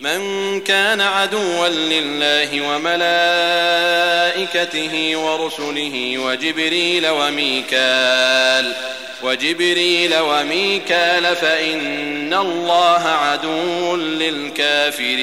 من كان عدوا لله وملائكته ورسله وجبريل وميكال وجبريل وميكال فإن الله عدو للكافرين.